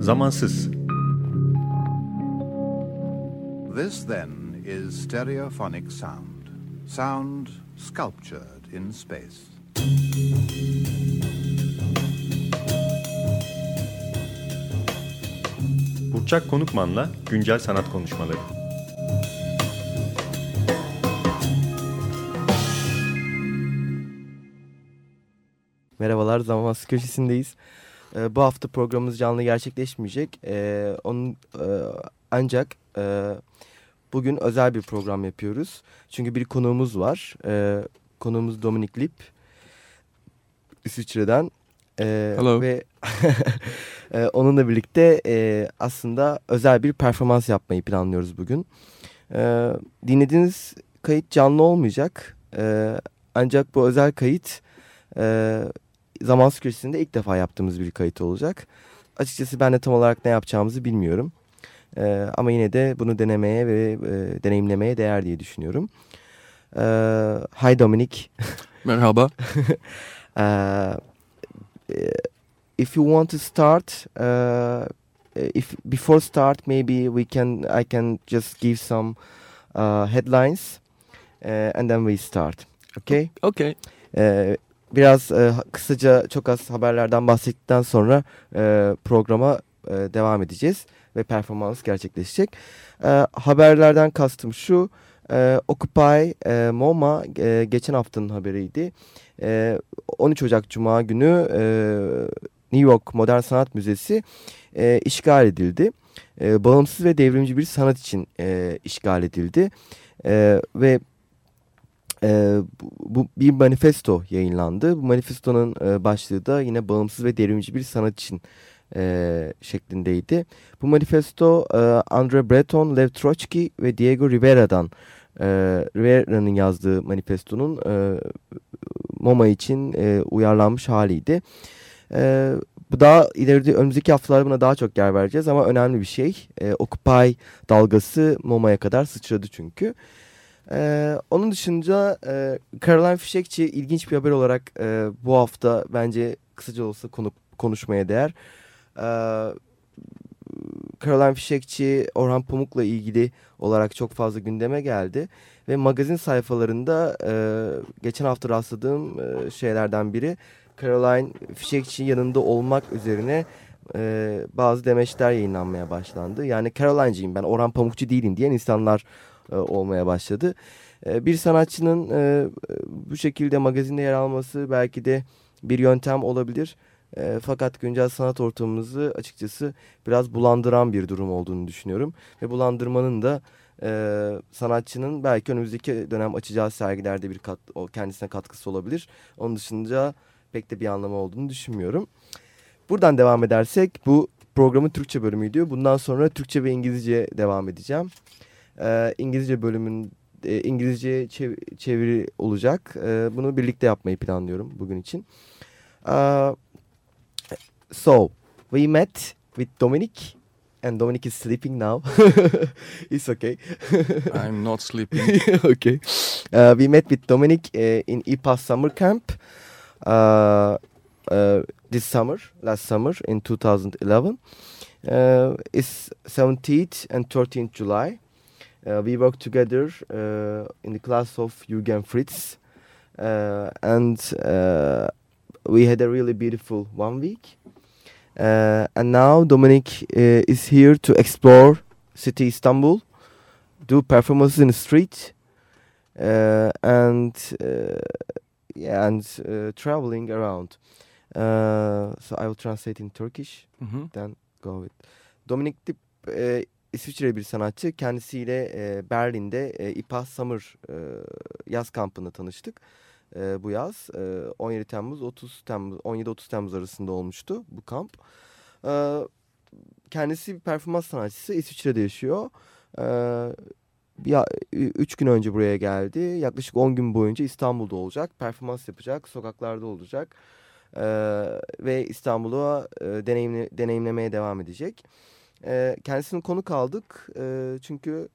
Zamansız. This then is stereophonic sound. Sound sculptured in space. Burçak Konukman'la güncel sanat konuşmaları. Merhabalar, Zamansız Köşesi'ndeyiz. Ee, bu hafta programımız canlı gerçekleşmeyecek. Ee, onun e, Ancak e, bugün özel bir program yapıyoruz. Çünkü bir konuğumuz var. Ee, konuğumuz Dominik Lip. İsviçre'den. Ee, Hello. Ve e, onunla birlikte e, aslında özel bir performans yapmayı planlıyoruz bugün. Ee, dinlediğiniz kayıt canlı olmayacak. Ee, ancak bu özel kayıt... E, Zamansız Köşesi'nde ilk defa yaptığımız bir kayıt olacak. Açıkçası ben de tam olarak ne yapacağımızı bilmiyorum. Ee, ama yine de bunu denemeye ve e, deneyimlemeye değer diye düşünüyorum. Ee, hi Dominic. Merhaba. uh, if you want to start, uh, if before start maybe we can I can just give some uh, headlines uh, and then we start. Okay? Okay. Uh, biraz e, kısaca çok az haberlerden bahsettikten sonra e, programa e, devam edeceğiz ve performans gerçekleşecek. E, haberlerden kastım şu, e, Occupy e, MoMA e, geçen haftanın haberiydi. E, 13 Ocak Cuma günü e, New York Modern Sanat Müzesi e, işgal edildi. E, bağımsız ve devrimci bir sanat için e, işgal edildi. E, ve e, bu, bu bir manifesto yayınlandı. Bu manifestonun e, başlığı da yine bağımsız ve devrimci bir sanat için e, şeklindeydi. Bu manifesto e, Andre Breton, Lev Trotsky ve Diego Rivera'dan e, Rivera'nın yazdığı manifestonun e, MoMA için e, uyarlanmış haliydi. E, bu daha ileride önümüzdeki haftalarda buna daha çok yer vereceğiz ama önemli bir şey. E, Occupy dalgası MoMA'ya kadar sıçradı çünkü. Ee, onun dışında e, Caroline Fişekçi ilginç bir haber olarak e, bu hafta bence kısaca olsa konu, konuşmaya değer. Ee, Caroline Fişekçi Orhan Pamuk'la ilgili olarak çok fazla gündeme geldi. Ve magazin sayfalarında e, geçen hafta rastladığım e, şeylerden biri Caroline Fişekçi yanında olmak üzerine e, bazı demeçler yayınlanmaya başlandı. Yani Caroline'ciyim ben Orhan Pamukçu değilim diyen insanlar e, olmaya başladı. E, bir sanatçının e, bu şekilde magazinde yer alması belki de bir yöntem olabilir. Fakat güncel sanat ortamımızı açıkçası biraz bulandıran bir durum olduğunu düşünüyorum. Ve bulandırmanın da sanatçının belki önümüzdeki dönem açacağı sergilerde bir kat, kendisine katkısı olabilir. Onun dışında pek de bir anlamı olduğunu düşünmüyorum. Buradan devam edersek bu programın Türkçe bölümüydü. Bundan sonra Türkçe ve İngilizce devam edeceğim e, İngilizce bölümün e, İngilizce çev çeviri olacak. E, bunu birlikte yapmayı planlıyorum bugün için. Uh, so we met with Dominic and Dominic is sleeping now. It's okay. I'm not sleeping. okay. Uh, we met with Dominic uh, in IPA summer camp uh, this summer, last summer in 2011. Uh, it's 17th and 13th July. Uh, we worked together uh, in the class of Jürgen Fritz, uh, and we had a really beautiful one week. and now Dominic is here to explore city Istanbul, do performances in the street, and yeah, and traveling around. so I will translate in Turkish, mm -hmm. then go with. Dominic uh, İsviçre bir sanatçı. Kendisiyle e, Berlin'de e, İPA Summer e, yaz kampında tanıştık. E, bu yaz e, 17 Temmuz 30 Temmuz 17-30 Temmuz arasında olmuştu bu kamp. E, kendisi bir performans sanatçısı. İsviçre'de yaşıyor. E, ya, üç gün önce buraya geldi. Yaklaşık 10 gün boyunca İstanbul'da olacak. Performans yapacak. Sokaklarda olacak. E, ve İstanbul'u e, deneyimle, deneyimlemeye devam edecek. E, kendisini konuk aldık. E, çünkü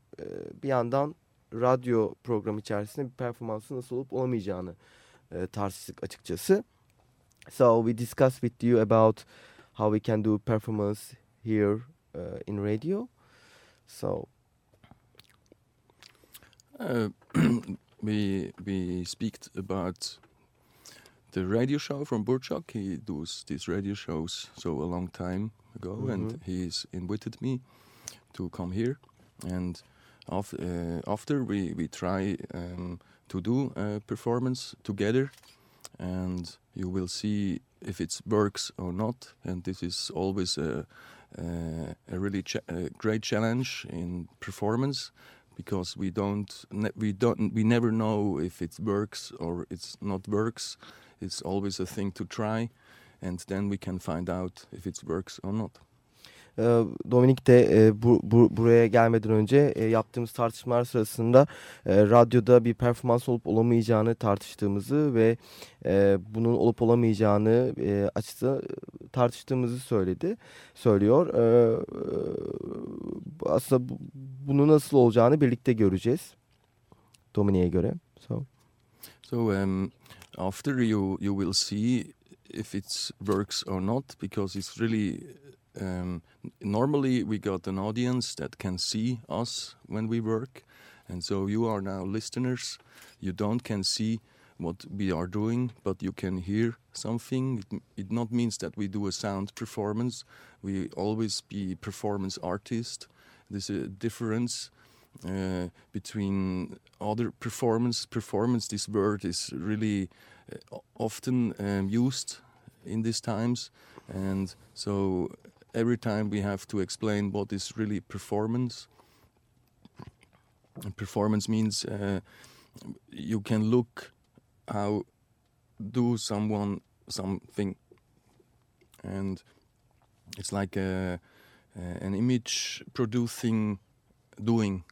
bir yandan radyo programı içerisinde bir performansı nasıl olup olamayacağını e, tartıştık açıkçası. So we discussed with you about how we can do performance here uh, in radio. So Uh, we we speak about the radio show from Burchak. He does these radio shows so a long time ago, and Mhm. he's invited me to come here. And af- uh, after we we try um, to do a performance together, and you will see if it works or not. And this is always a a, a really cha- a great challenge in performance because we don't ne- we don't we never know if it works or it's not works it's always a thing to try and then we can find out if it works or not e, Dominik de e, bu, bu, buraya gelmeden önce e, yaptığımız tartışmalar sırasında e, radyoda bir performans olup olamayacağını tartıştığımızı ve bunun olup olamayacağını açıkça tartıştığımızı söyledi, söylüyor. E, e, aslında bu, bunu nasıl olacağını birlikte göreceğiz. Dominik'e göre. So. so um, after you you will see if it works or not because it's really um, normally we got an audience that can see us when we work. And so you are now listeners. You don't can see what we are doing but you can hear something. It, it not means that we do a sound performance. We always be performance artist. There's a difference uh, between other performance performance this word is really uh, often um, used in these times. And so every time we have to explain what is really performance and performance means uh, you can look how do someone something. And it's like a, a, an image producing doing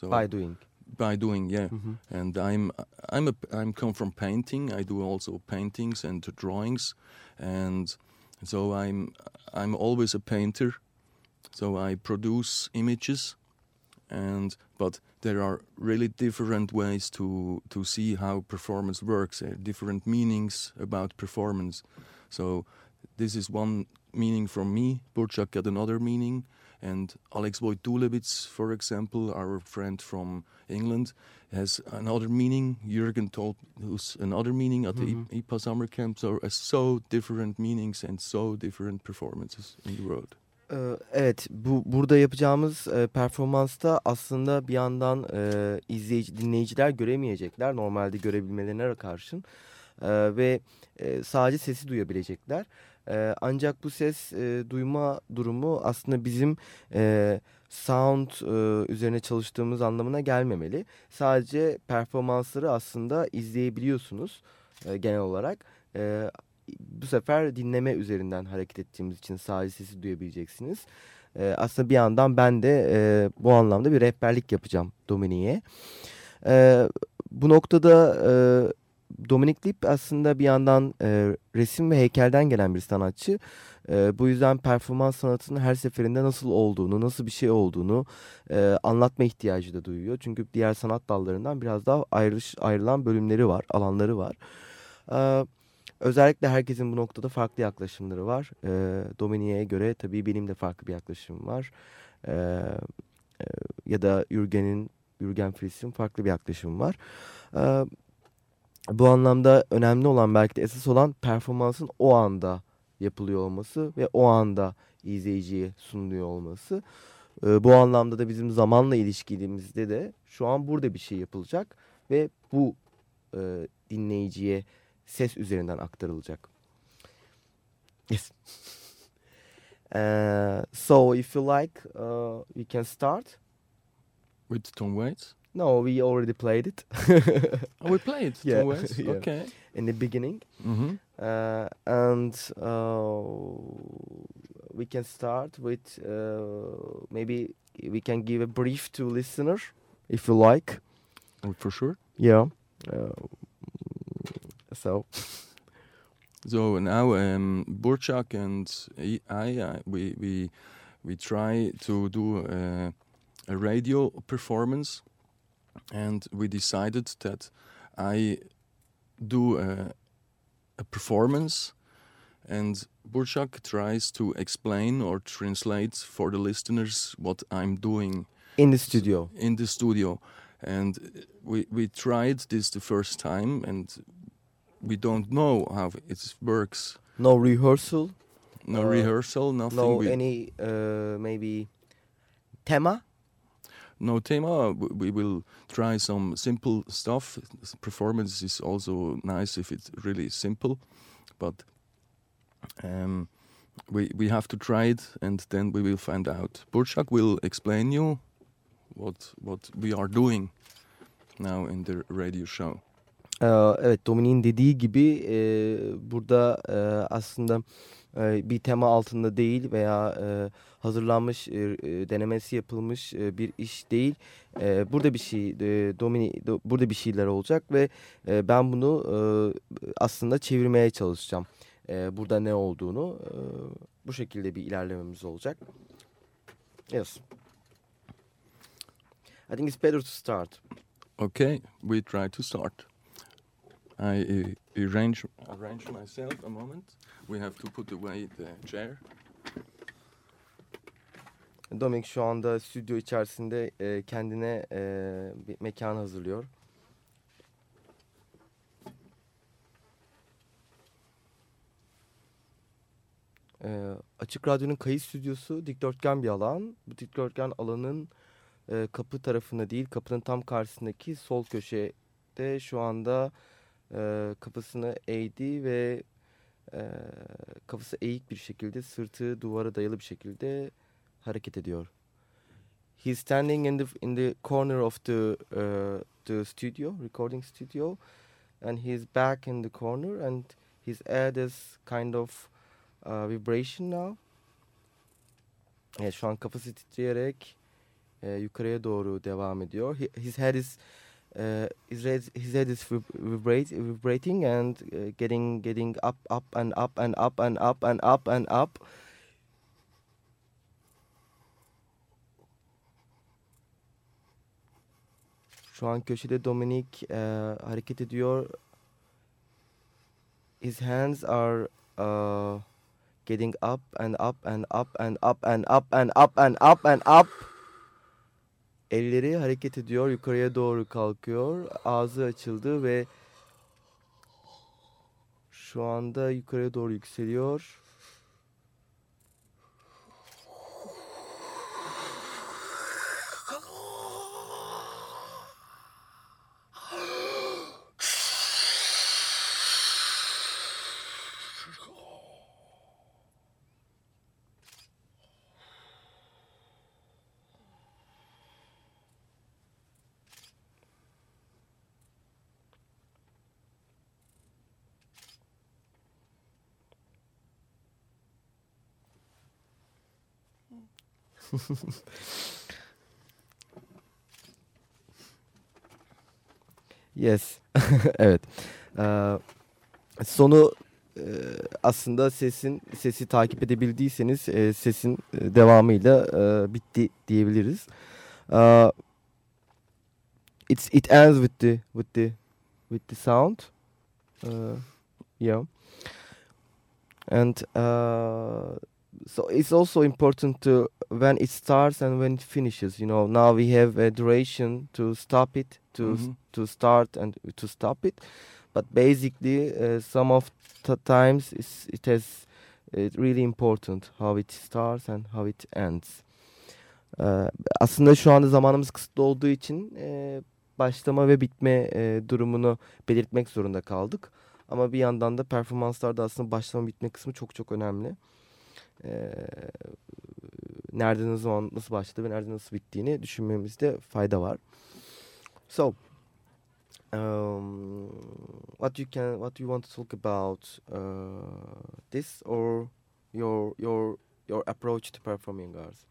so By doing. by doing yeah. Mhm. and i'm i'm a i'm come from painting. I do also paintings and drawings. And so i'm i'm always a painter. So i produce images. And but there are really different ways to to see how performance works. There are different meanings about performance. So this is one meaning from me. Burchak got another meaning and Alex Wojtulewicz, for example, our friend from England, has another meaning. Jürgen told us another meaning at Mhm. the IPA summer camp. So, uh, so different meanings and so different performances in the road. Ee, Evet, bu burada yapacağımız e, performansta aslında bir yandan e, izleyici dinleyiciler göremeyecekler normalde görebilmelerine karşın E, ve e, sadece sesi duyabilecekler. Ancak bu ses duyma durumu aslında bizim sound üzerine çalıştığımız anlamına gelmemeli. Sadece performansları aslında izleyebiliyorsunuz genel olarak. Bu sefer dinleme üzerinden hareket ettiğimiz için sadece sesi duyabileceksiniz. Aslında bir yandan ben de bu anlamda bir rehberlik yapacağım Dominik'e. Bu noktada Dominik Lip aslında bir yandan e, resim ve heykelden gelen bir sanatçı. E, bu yüzden performans sanatının her seferinde nasıl olduğunu, nasıl bir şey olduğunu e, anlatma ihtiyacı da duyuyor. Çünkü diğer sanat dallarından biraz daha ayrış, ayrılan bölümleri var, alanları var. E, Özellikle herkesin bu noktada farklı yaklaşımları var. E, Dominik'e göre tabii benim de farklı bir yaklaşımım var. E, e, ya da Jürgen'in, Jürgen Fries'in farklı bir yaklaşımı var. E, bu anlamda önemli olan belki de esas olan performansın o anda yapılıyor olması ve o anda izleyiciye sunuluyor olması. E, bu anlamda da bizim zamanla ilişkimizde de şu an burada bir şey yapılacak ve bu e, dinleyiciye ses üzerinden aktarılacak. Yes. Uh, so if you like, uh, we can start. With Tom Waits? No, we already played it Oh, we played Yeah, yeah. Okay. in the beginning. Mm-hmm. Uh, and uh, we can start with uh, maybe we can give a brief to listener if you like. Oh, For sure. Yeah. Uh, so So now um, Burchak and I, I uh, we we we try to do a, a radio performance, and we decided that I do a, a performance, and Burchak tries to explain or translate for the listeners what I'm doing In the studio. in the studio. And we, we tried this the first time and we don't know how it works. No rehearsal. No Uh, rehearsal, nothing. No we, any uh, maybe tema. No thema. W- We will try some simple stuff. Performance is also nice if it's really simple, but um, we we have to try it and then we will find out. Burchak will explain you what what we are doing now in the radio show. Evet Dominik'in dediği gibi e, burada e, aslında e, bir tema altında değil veya e, hazırlanmış e, e, denemesi yapılmış bir iş değil. Burada bir şey e, Dominik do- burada bir şeyler olacak ve ben bunu aslında çevirmeye çalışacağım. Burada ne olduğunu bu şekilde bir ilerlememiz olacak. Yes. I think it's better to start. Okay, we try to start. I uh, arrange arrange myself a moment. We have to put away the chair. Dominik şu anda stüdyo içerisinde e, kendine e, bir mekan hazırlıyor. E, Açık Radyo'nun kayıt stüdyosu dikdörtgen bir alan. Bu dikdörtgen alanın e, kapı tarafında değil, kapının tam karşısındaki sol köşede şu anda e, kafasını eğdi ve e, kafası eğik bir şekilde, sırtı duvara dayalı bir şekilde hareket ediyor. He's standing in the in the corner of the uh, the studio, recording studio, and his back in the corner, and his head is kind of uh, vibration now. Evet, şu an kafası titreyerek e, yukarıya doğru devam ediyor. He- His head is uh, his head, his head is vib- vibrate, vibrating and uh, getting getting up, up and up and up and up and up and up. Şu an köşede Dominik e, hareket ediyor. His hands are uh, getting up and up and up and up and up and up and up and up. Elleri hareket ediyor, yukarıya doğru kalkıyor. Ağzı açıldı ve şu anda yukarıya doğru yükseliyor. Yes. evet. Ee, sonu e, aslında sesin sesi takip edebildiyseniz e, sesin e, devamıyla e, bitti diyebiliriz. Uh, it's it ends with the with the with the sound. Uh, yeah. And uh, so it's also important to when it starts and when it finishes. You know, now we have a duration to stop it, to s- Mhm. to start and to stop it. But basically, uh, some of the times it has it's really important how it starts and how it ends. Ee, aslında şu anda zamanımız kısıtlı olduğu için e, başlama ve bitme e, durumunu belirtmek zorunda kaldık. Ama bir yandan da performanslarda aslında başlama bitme kısmı çok çok önemli. Ee, nerede ne zaman nasıl başladı ve nerede nasıl bittiğini düşünmemizde fayda var. So, um, what you can, what you want to talk about uh, this or your your your approach to performing arts?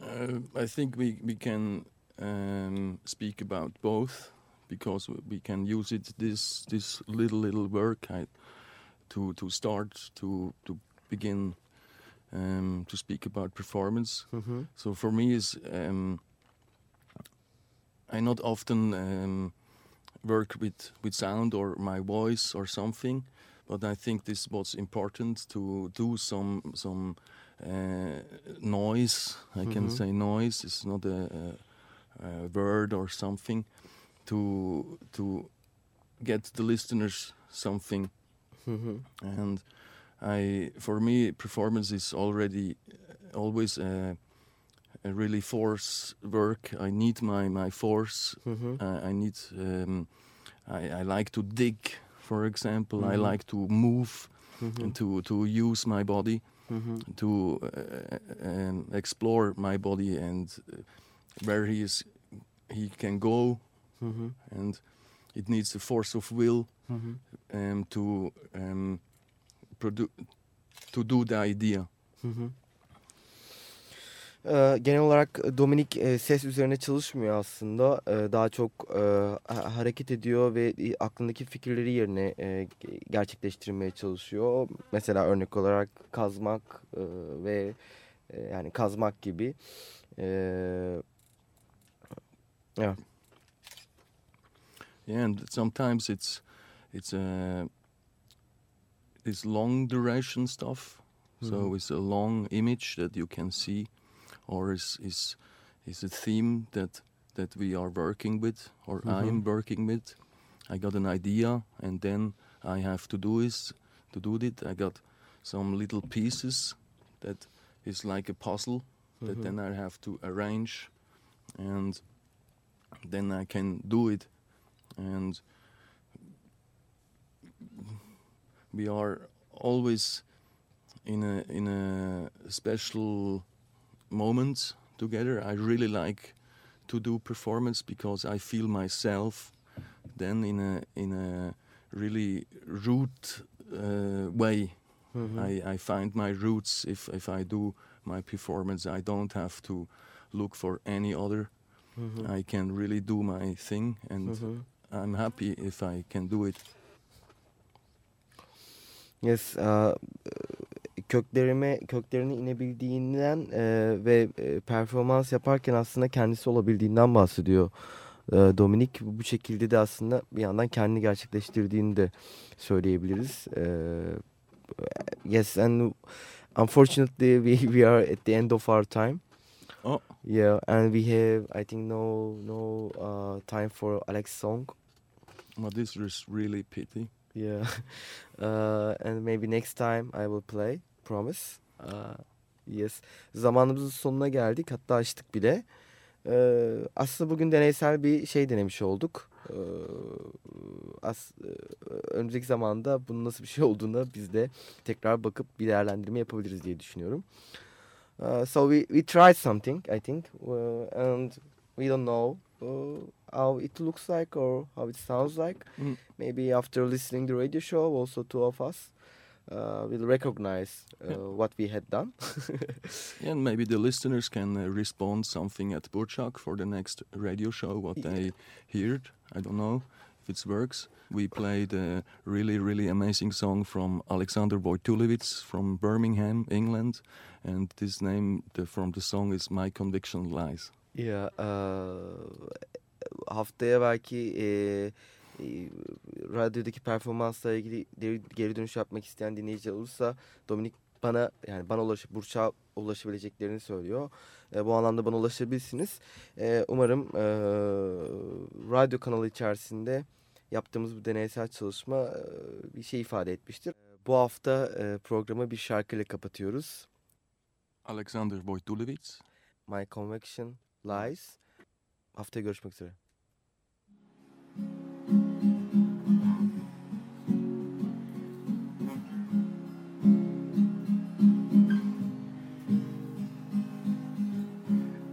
Uh, I think we we can um, speak about both because we can use it this this little little work I, to to start to to begin um, to speak about performance. Mm-hmm. So for me is um, I not often um, work with with sound or my voice or something, but I think this was important to do some some uh, noise. I can Mhm. say noise. It's not a, a, a word or something to to get the listeners something. Hı. And I, for me, performance is already uh, always a, a really force work. I need my my force Hı hı. uh, I need. Um, I, I like to dig, for example. I Mhm. like to move hı. and to to use my body hı. to uh, um, explore my body and uh, where he is, he can go, hı. and it needs the force of will Hı hı. um, to um, produ- to do the idea. Hı hı. Ee, genel olarak Dominik e, ses üzerine çalışmıyor aslında. Ee, daha çok e, ha- hareket ediyor ve e, aklındaki fikirleri yerine e, ge- gerçekleştirmeye çalışıyor. Mesela örnek olarak kazmak e, ve e, yani kazmak gibi. Ee, evet. Yeah, and sometimes it's it's uh, it's long duration stuff. So Mhm. it's a long image that you can see, or is is is a theme that that we are working with, or I am Mhm. working with. I got an idea, and then I have to do is to do it. I got some little pieces that is like a puzzle that Mhm. then I have to arrange, and then I can do it. And we are always in a in a special moment together. I really like to do performance because I feel myself then in a in a really root uh, way. Hı hı. I, I find my roots if, if I do my performance. I don't have to look for any other. Hı hı. I can really do my thing, and Hı hı. I'm happy if I can do it. Yes, uh, köklerime köklerine inebildiğinden e, ve e, performans yaparken aslında kendisi olabildiğinden bahsediyor e, Dominik. Bu şekilde de aslında bir yandan kendini gerçekleştirdiğini de söyleyebiliriz. E, yes, and unfortunately we, we are at the end of our time. Oh. Yeah, and we have I think no no uh, time for Alex song. Well, this is really pity. Yeah. Uh, and maybe next time I will play. Promise. Uh, yes. Zamanımızın sonuna geldik. Hatta açtık bile. Ee, aslında bugün deneysel bir şey denemiş olduk. Ee, as, e, önümüzdeki zamanda bunun nasıl bir şey olduğuna biz de tekrar bakıp bir değerlendirme yapabiliriz diye düşünüyorum. Uh, so we, we tried something I think uh, and we don't know uh, how it looks like or how it sounds like. Mm. Maybe after listening the radio show, also two of us uh, will recognize uh, Yeah. what we had done. Yeah, and maybe the listeners can uh, respond something at Burchak for the next radio show, what Yeah. they heard. I don't know if it works. We played a really, really amazing song from Alexander Wojtulewicz from Birmingham, England. And this name the, from the song is My Conviction Lies. Ya uh, haftaya belki e, e, radyodaki performansla ilgili geri, geri dönüş yapmak isteyen dinleyici olursa Dominik bana yani bana ulaşıp Burç'a ulaşabileceklerini söylüyor. E, bu anlamda bana ulaşabilirsiniz. E, umarım e, radyo kanalı içerisinde yaptığımız bu deneysel çalışma e, bir şey ifade etmiştir. Bu hafta e, programı bir şarkıyla kapatıyoruz. Alexander Wojtulewicz. My Conviction Lies. Haftaya görüşmek üzere.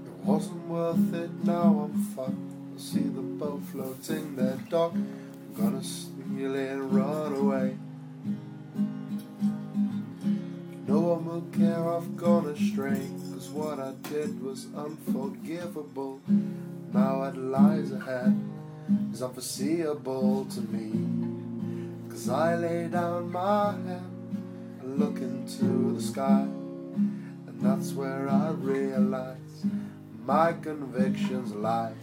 It wasn't worth it, now I'm fucked. I see the boat floating there, dock. I'm gonna steal it and run away. No one will care I've gone astray, what I did was unforgivable. Now what lies ahead is unforeseeable to me. Cause I lay down my head and look into the sky. And that's where I realize my convictions lie.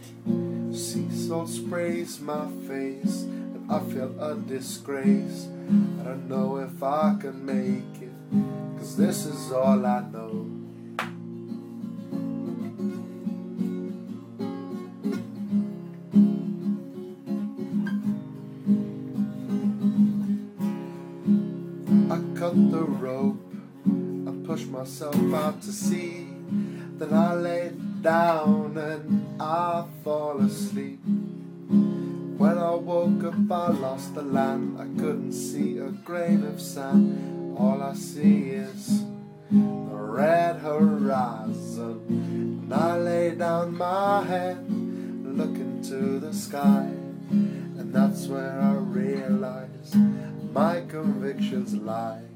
Sea salt sprays my face, and I feel a disgrace. I don't know if I can make it, cause this is all I know. Myself out to sea. Then I lay down and I fall asleep. When I woke up, I lost the land. I couldn't see a grain of sand. All I see is the red horizon. And I lay down my head, looking to the sky. And that's where I realize my convictions lie.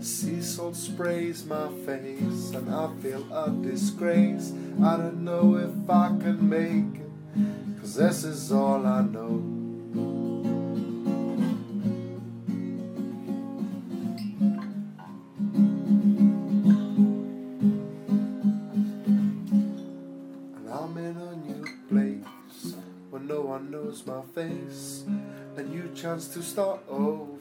Sea salt sprays my face, and I feel a disgrace. I don't know if I can make it, cause this is all I know. And I'm in a new place where no one knows my face. A new chance to start over.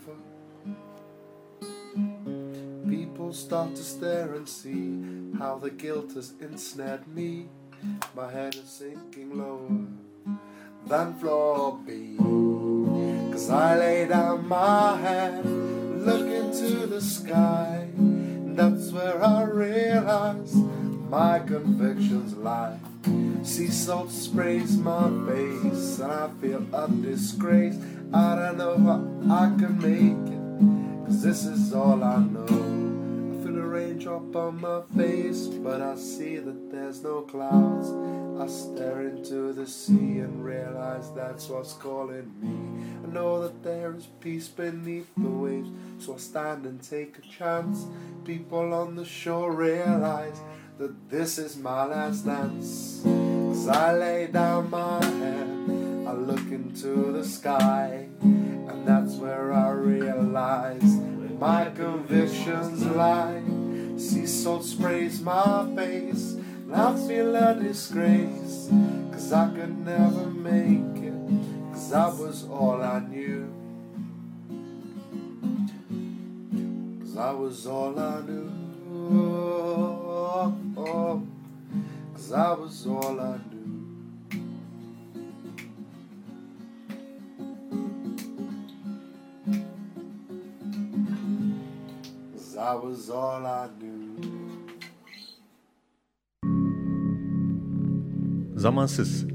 Start to stare and see how the guilt has ensnared me. My head is sinking lower than floor B. Cause I lay down my head, look into the sky. That's where I realize my convictions lie. Sea salt sprays my face, and I feel a disgrace. I don't know how I can make it, cause this is all I know. Raindrop on my face, but I see that there's no clouds. I stare into the sea and realize that's what's calling me. I know that there is peace beneath the waves, so I stand and take a chance. People on the shore realize that this is my last dance. As I lay down my head, I look into the sky, and that's where I realize my convictions lie. Sea salt sprays my face, and I feel a disgrace, cause I could never make it, cause that was all I knew. Cause I was all I knew. Cause I was all I knew. Cause I was all I knew. Zamansız.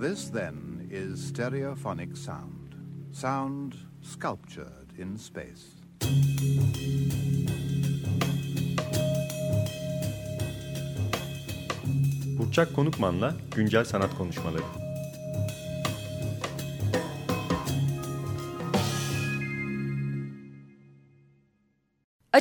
This, then, is stereophonic sound. Sound sculptured in space. Burçak Konukman'la güncel sanat konuşmaları.